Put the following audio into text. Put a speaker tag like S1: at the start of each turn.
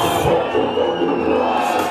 S1: 絶対だよ。